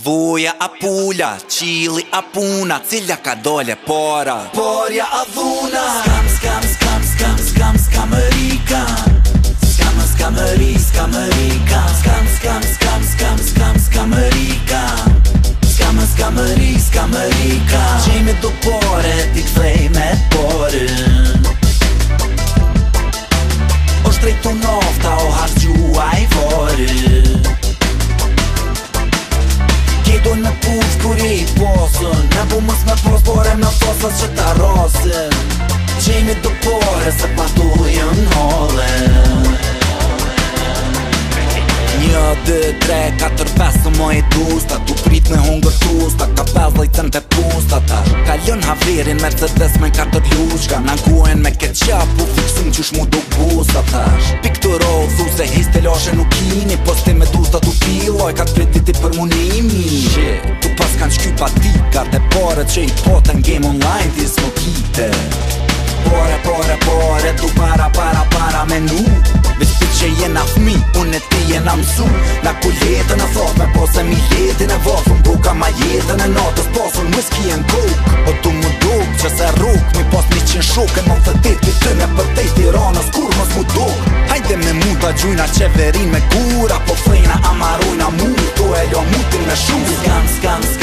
Voja a pulla, chili a puna, cilja ka dole pora, porja a dhuna Skam, skam, skam, skam, skam, skam e rika Skam, skam, skam, skam, skam e rika Skam, skam, skam, skam, skam, skam e rika Skam, skam, skam, skam, skam e rika Gjemi t'i kfej me por O shtrejtu no kuri i posën Në bu mës me posë por e me posës që ta rosin Qemi të pore, se pa tu jën hollin Një, dë, tre, katër, pesë, më i dusta Tu prit me hungër tusta, ka pesë lejtën të pusta ta Kallën havirin me të me katër lushka Në nguen me këtë qapë u fiksin që shmu do busta ta Pik të rozu se histe lashe nuk kini Po s'te me dusta tu piloj, ka të pritit i përmunimi karte pare që i poten game online ti s'mo kite Pore, pore, pore, Tu para, para, para me nu Vesh pit që jena fmi, unë e ti jena msu Na ku jetën e thot me se mi jetin e vot Unë buka ma jetën e natës po unë më s'ki e n'kuk Po tu mu duk, që se rruk, mi pos mi qin shuk E më të dit, ti të me i tiranës, kur mos mu duk Hajde me mu gjujna qeverin me kura Po frejna amarujna mu, tu e jo mutin me shuk Skam, skam, skam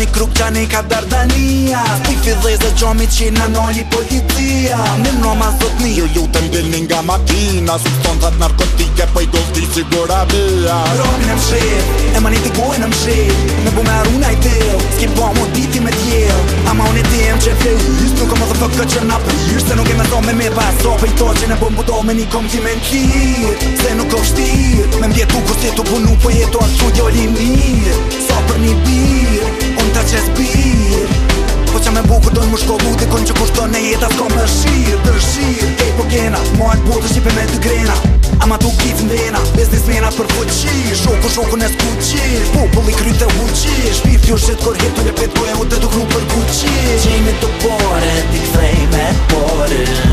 Një kruk qa një ka dardania Ti fi dhe zë gjomi që në nëllit politia Në në ma sot një Jo ju jo, të mbini nga makina Su të tonë dhe të narkotike Po i do si gora bëa Rok në mshet E më një të gojë në mshet Në bu me aruna i tëll Ski po më diti me tjell A ma unë i tëm që fe ish Nuk më dhe fëk të që në aprish Se nuk e me thome me pasop E i to që në bëm më me një kom t'i mentir Se nuk është tir më shkollu dikon që kushton e jeta s'kom për shirë Dërshirë, ej po kena, mojnë po të shqipe me të grena Ama tu kifë ndena, biznis mena për fuqish Shoku shoku në skuqish, Populli i kryte huqish Shpirë t'jo shetë kër hitu një petu po e u të duknu për kuqish Qejme të pore, t'i kthejme me pore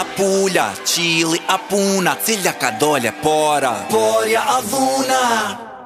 apula Qili apuna Cilja ka dole pora Porja adhuna